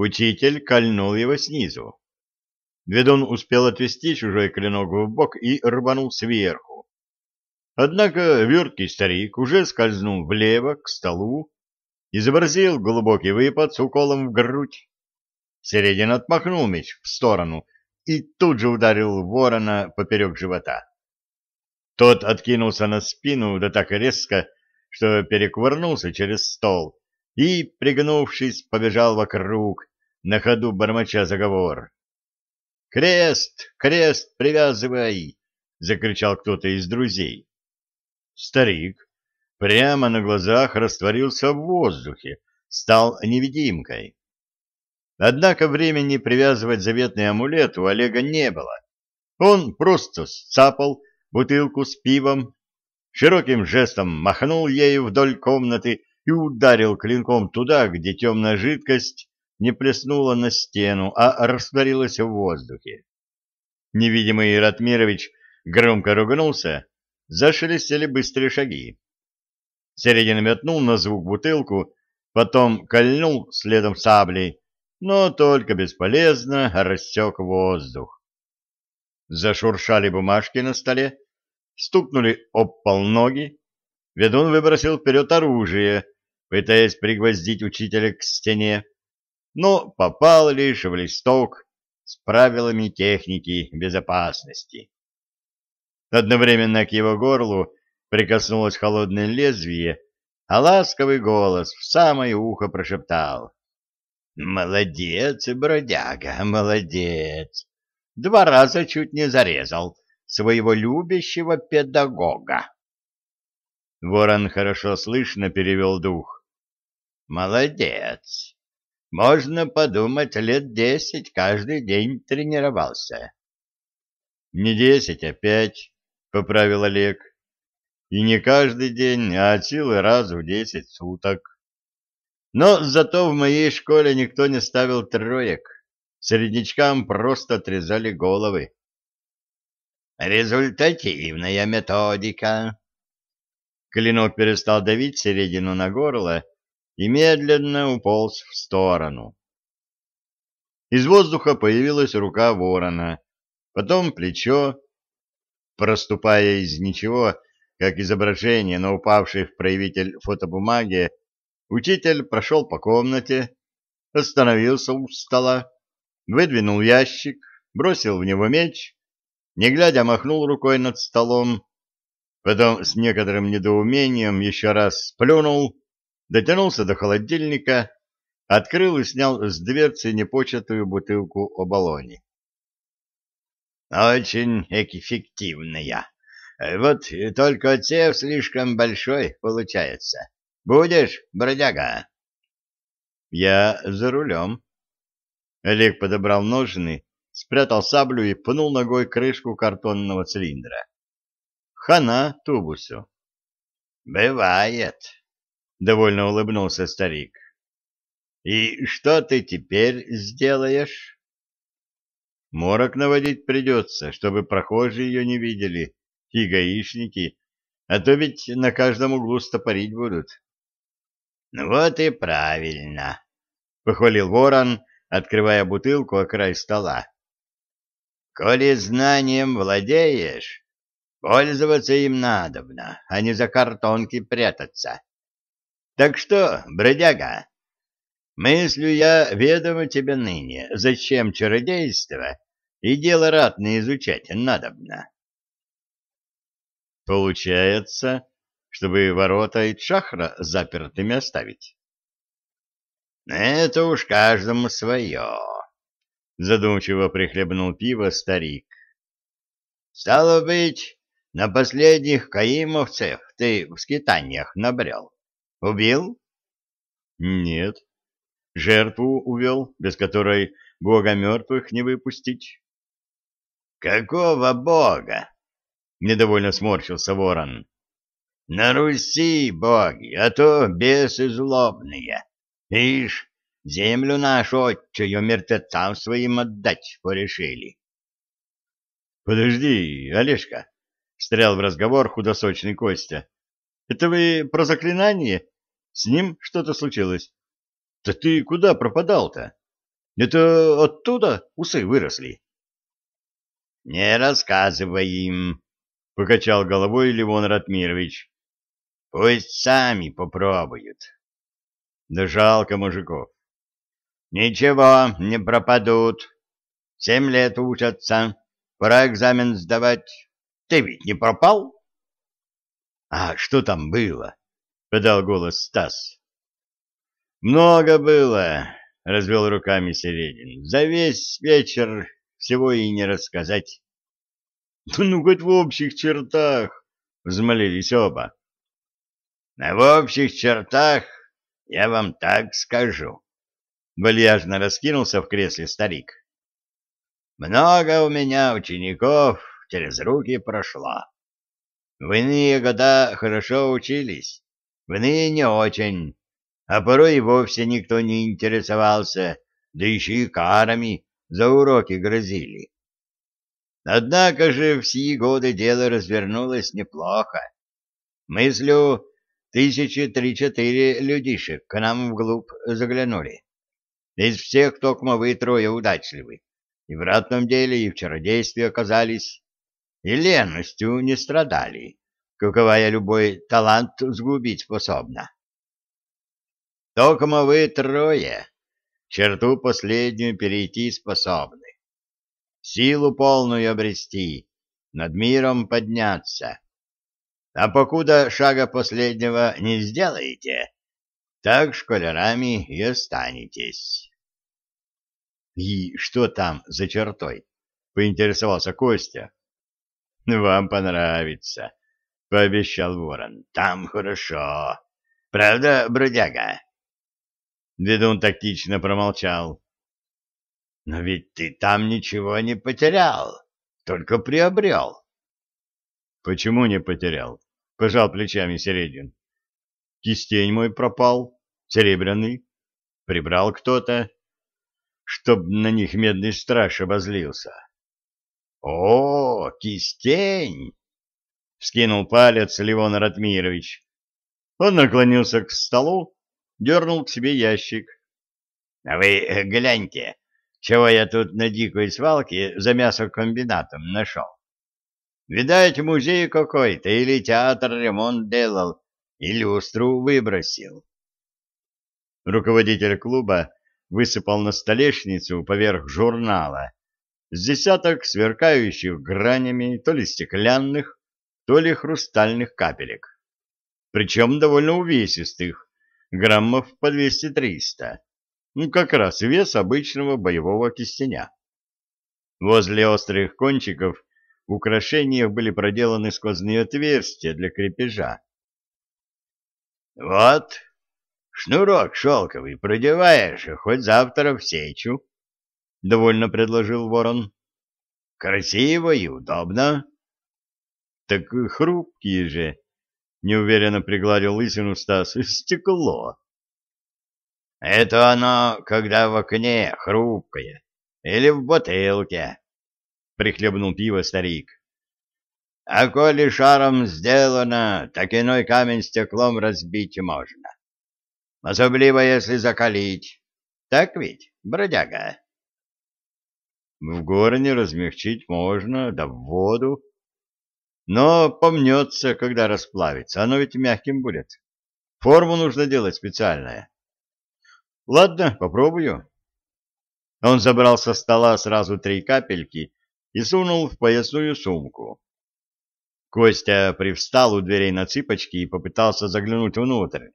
учитель кольнул его снизу. Ведун успел отвести чужой клинок в бок и рванул сверху. Однако верткий старик уже скользнул влево к столу, изобразил глубокий выпад с уколом в грудь. Середин отмахнул меч в сторону и тут же ударил ворона поперек живота. Тот откинулся на спину да так резко, что перекувырнулся через стол и, пригнувшись, побежал вокруг, на ходу бормоча заговор. «Крест! Крест привязывай!» — закричал кто-то из друзей. Старик прямо на глазах растворился в воздухе, стал невидимкой. Однако времени привязывать заветный амулет у Олега не было. Он просто сцапал бутылку с пивом, широким жестом махнул ею вдоль комнаты и ударил клинком туда, где темная жидкость не плеснула на стену, а растворилась в воздухе. Невидимый Ратмирович громко ругнулся, зашелестели быстрые шаги. Середина метнул на звук бутылку, потом кольнул следом саблей, но только бесполезно рассек воздух. Зашуршали бумажки на столе, стукнули об пол ноги. Ведун выбросил вперед оружие, пытаясь пригвоздить учителя к стене, но попал лишь в листок с правилами техники безопасности. Одновременно к его горлу прикоснулось холодное лезвие, а ласковый голос в самое ухо прошептал. Молодец, бродяга, молодец. Два раза чуть не зарезал своего любящего педагога. Ворон хорошо слышно перевел дух. Молодец. Можно подумать, лет десять каждый день тренировался. Не десять, а пять, — поправил Олег. И не каждый день, а от силы раз в десять суток. Но зато в моей школе никто не ставил троек. Среднячкам просто отрезали головы. Результативная методика. Клинок перестал давить середину на горло и медленно уполз в сторону. Из воздуха появилась рука ворона, потом плечо. Проступая из ничего, как изображение на упавшей в проявитель фотобумаге, Учитель прошел по комнате, остановился у стола, выдвинул ящик, бросил в него меч, не глядя махнул рукой над столом, потом с некоторым недоумением еще раз сплюнул, дотянулся до холодильника, открыл и снял с дверцы непочатую бутылку оболони. «Очень эффективная. Вот только отсев слишком большой получается. Будешь, бродяга? Я за рулем. Олег подобрал ножны, спрятал саблю и пнул ногой крышку картонного цилиндра. Хана тубусу. Бывает, довольно улыбнулся старик. И что ты теперь сделаешь? Морок наводить придется, чтобы прохожие ее не видели, и гаишники, а то ведь на каждом углу стопорить будут. Вот и правильно, похвалил Ворон, открывая бутылку о край стола. Коли знанием владеешь, пользоваться им надобно, а не за картонки прятаться. Так что, бродяга, мыслю я ведомо тебе ныне, зачем чародейство и дело ратное изучать надобно. Получается, чтобы ворота и чахра запертыми оставить. Это уж каждому свое, задумчиво прихлебнул пиво старик. Стало быть, на последних каимовцев ты в скитаниях набрел. Убил? Нет. Жертву увел, без которой бога мертвых не выпустить. Какого бога? Недовольно сморщился ворон. На Руси боги, а то бесы злобные. Ишь, землю нашу отчую мертвецам своим отдать порешили. — Подожди, Олежка, — встрял в разговор худосочный Костя. — Это вы про заклинание? С ним что-то случилось? — Да ты куда пропадал-то? Это оттуда усы выросли? — Не рассказывай им, — покачал головой Левон Ратмирович. — Пусть сами попробуют. Да жалко мужиков. — Ничего, не пропадут. Семь лет учатся. Пора экзамен сдавать. Ты ведь не пропал? — А что там было? — подал голос Стас. — Много было, — развел руками Середин. — За весь вечер всего и не рассказать. — Ну, хоть в общих чертах, — взмолились оба. — В общих чертах я вам так скажу. Вальяжно раскинулся в кресле старик. Много у меня учеников через руки прошло. В иные года хорошо учились, иные не очень а порой и вовсе никто не интересовался, да еще и карами за уроки грозили. Однако же в сии годы дело развернулось неплохо. Мыслю, тысячи три-четыре людишек к нам вглубь заглянули. Из всех токмо вы трое удачливы. И в ратном деле, и в чародействе оказались. И ленностью не страдали, каковая любой талант сгубить способна. Токмо вы трое черту последнюю перейти способны. Силу полную обрести, над миром подняться. А покуда шага последнего не сделаете, так школярами и останетесь. — И что там за чертой? — поинтересовался Костя. — Вам понравится, — пообещал ворон. — Там хорошо. Правда, бродяга? Ведун тактично промолчал. — Но ведь ты там ничего не потерял, только приобрел. — Почему не потерял? — пожал плечами Середин. — Кистень мой пропал, серебряный. Прибрал кто-то, чтоб на них медный страж обозлился. — О, кистень! — вскинул палец Левон Ратмирович. Он наклонился к столу, дернул к себе ящик. — вы гляньте, чего я тут на дикой свалке за мясокомбинатом нашел. Видать, музей какой-то или театр ремонт делал, и люстру выбросил. Руководитель клуба высыпал на столешницу поверх журнала с десяток сверкающих гранями то ли стеклянных, то ли хрустальных капелек, причем довольно увесистых, граммов по 200-300. Ну, как раз вес обычного боевого кистеня. Возле острых кончиков в украшениях были проделаны сквозные отверстия для крепежа. «Вот, шнурок шелковый продеваешь, хоть завтра в сечу», — довольно предложил ворон. «Красиво и удобно». «Так хрупкие же», — неуверенно пригладил лысину Стас. — Стекло. — Это оно, когда в окне хрупкое. Или в бутылке, — прихлебнул пиво старик. — А коли шаром сделано, так иной камень стеклом разбить можно. Особливо, если закалить. Так ведь, бродяга? — В горне размягчить можно, да в воду. Но помнется, когда расплавится, оно ведь мягким будет. Форму нужно делать специальная. Ладно, попробую. Он забрал со стола сразу три капельки и сунул в поясную сумку. Костя привстал у дверей на цыпочки и попытался заглянуть внутрь.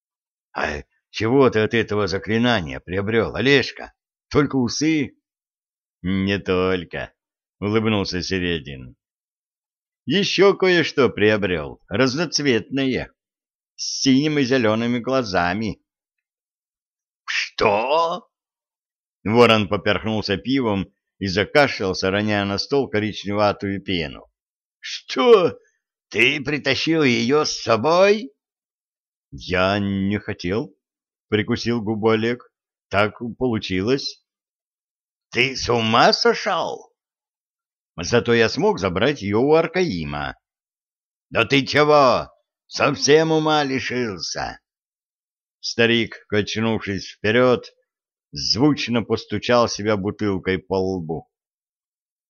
— А чего ты от этого заклинания приобрел, Олежка? Только усы? — Не только, — улыбнулся Середин еще кое-что приобрел, разноцветное, с синими и зелеными глазами. «Что?» Ворон поперхнулся пивом и закашлялся, роняя на стол коричневатую пену. «Что? Ты притащил ее с собой?» «Я не хотел», — прикусил губу Олег. «Так получилось». «Ты с ума сошел?» Зато я смог забрать ее у Аркаима. — Да ты чего? Совсем ума лишился? Старик, качнувшись вперед, звучно постучал себя бутылкой по лбу.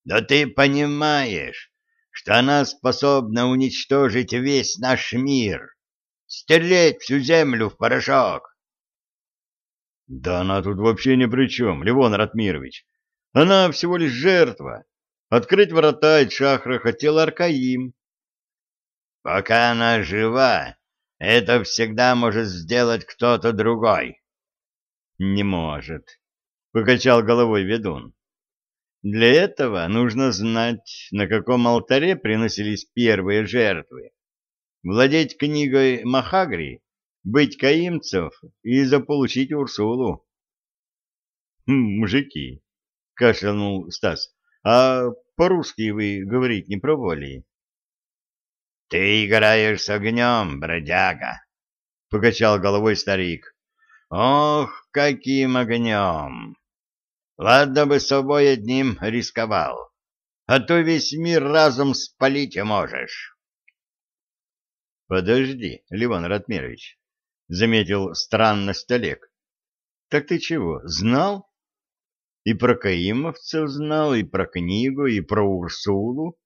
Да ты понимаешь, что она способна уничтожить весь наш мир, стереть всю землю в порошок. Да она тут вообще ни при чем, Левон Ратмирович. Она всего лишь жертва. Открыть врата от шахра хотел Аркаим. Пока она жива, это всегда может сделать кто-то другой. Не может, покачал головой ведун. Для этого нужно знать, на каком алтаре приносились первые жертвы, владеть книгой Махагри, быть каимцев и заполучить Урсулу. «Хм, «Мужики», — кашлянул Стас, — «а по-русски вы говорить не пробовали?» «Ты играешь с огнем, бродяга», — покачал головой старик. «Ох, каким огнем! Ладно бы собой одним рисковал, а то весь мир разом спалить можешь. — Подожди, Ливан Ратмирович, — заметил странность Олег. — Так ты чего, знал? И про каимовцев знал, и про книгу, и про Урсулу.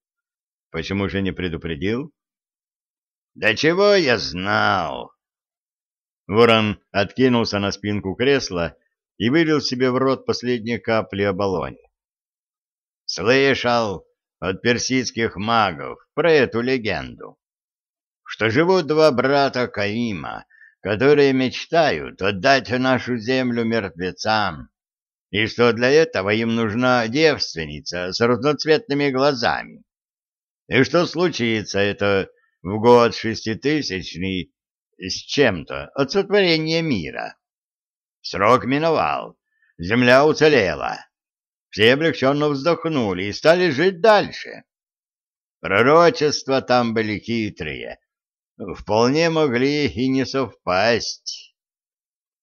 Почему же не предупредил? — Да чего я знал? Ворон откинулся на спинку кресла и вылил себе в рот последние капли оболони. Слышал от персидских магов про эту легенду, что живут два брата Каима, которые мечтают отдать нашу землю мертвецам, и что для этого им нужна девственница с разноцветными глазами. И что случится это в год шеститысячный с чем-то от сотворения мира. Срок миновал, земля уцелела. Все облегченно вздохнули и стали жить дальше. Пророчества там были хитрые, вполне могли и не совпасть.